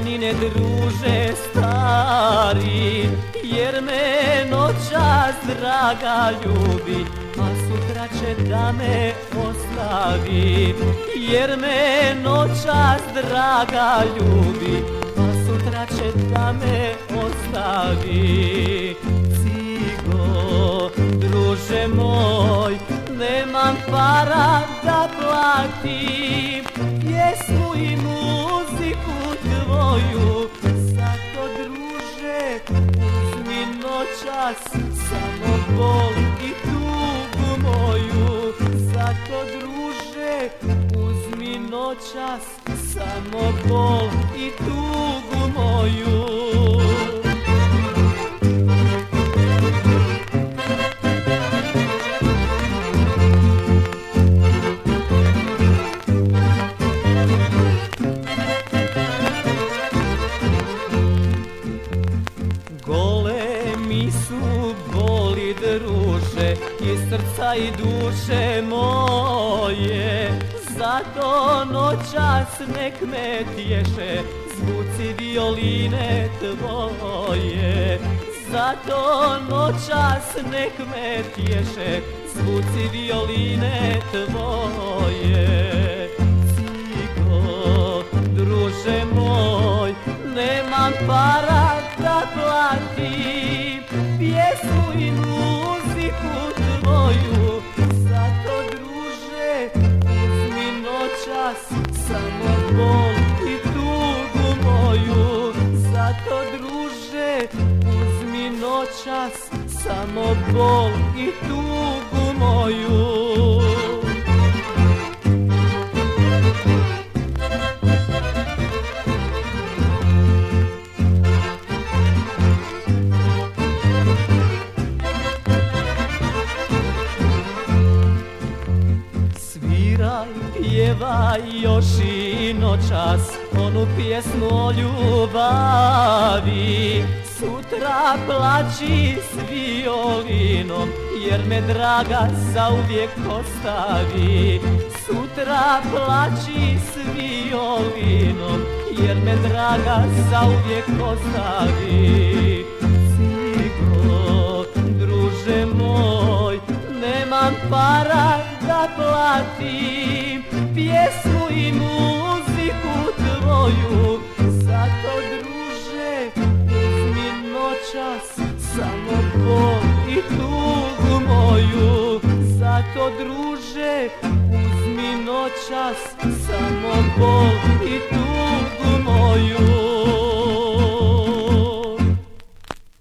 planine druže stari Jer me noćas draga ljubi A sutra će da me ostavi Jer me noćas draga ljubi A sutra će da me ostavi Cigo, druže moj Nemam para da platim Pjesmu i muziku tvoju. Zato druže uzmi noćas Samo bol i tugu moju. Zato druže uzmi noćas Samo bol i tugu moju srca i duše moje. Zato noćas nek me tješe zvuci violine tvoje. Zato noćas nek me tješe zvuci violine tvoje. Cigo, druže moj, nemam para da platim Pjesmu i noćas Samo bol i tugu moju. Zato druže uzmi noćas Samo bol i tugu moju pjevaj još i noćas Onu pjesmu o ljubavi. Sutra plaći s violinom Jer me draga zauvijek ostavi. Sutra plaći s violinom Jer me draga zauvijek ostavi. Cigo, druže moj Nemam para da platim Pjesmu i muziku tvoju. Zato druže uzmi noćas Samo bol i tugu moju. Zato druže uzmi noćas Samo bol